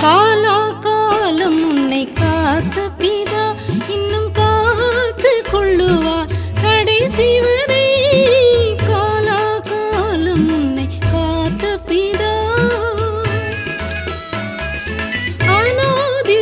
காலா காலம் உன்னை காத்த பிதா இன்னும் காத்து கொள்ளுவார். கடைசி வரை காலா காலம் உன்னை காத்த பிதா. அனாதி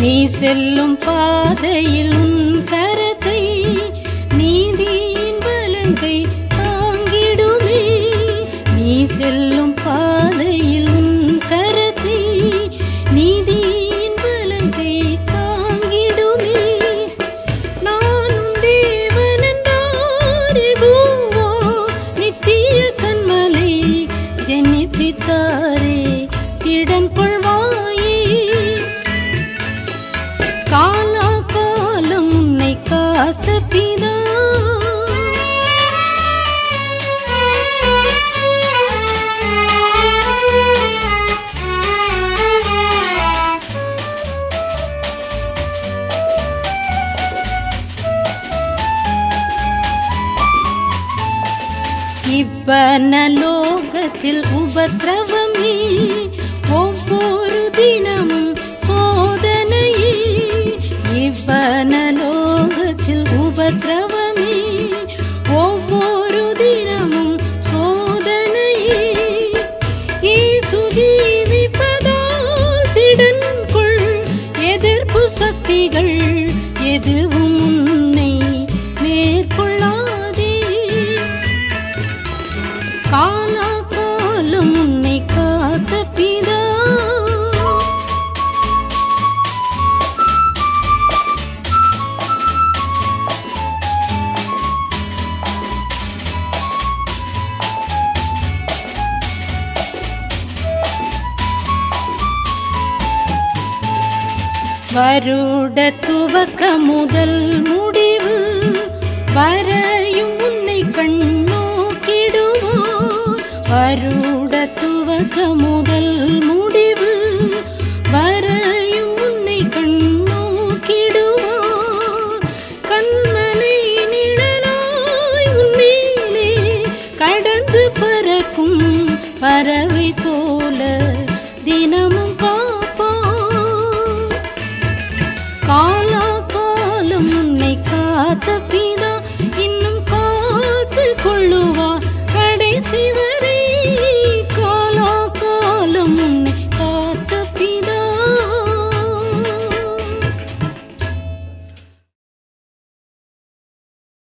நீ செல்லும் பாதையில் உன் கரத்தை நீதி இவ்வனலோகத்தில் உபதிரவமே ஒவ்வொரு தினமும் சோதனையே. இவ்வனலோகத்தில் உபதிரவமே ஒவ்வொரு தினமும் சோதனையே. இயேசு ஜீவிப்பதால் திடன் கொள் எதிர்ப்பு சக்திகள் எதுவும் வருட துவக்க முதல் முடிவு வரையும் உன்னை கண்ணோக்கிடுவோ வருட துவக்க முதல் முடிவு வரையும் உன்னை கண்ணோக்கிடுவோ கண்மனை நிழலாய் உன்மேலே கடந்து பறக்கும் பறவை